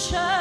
Krishna.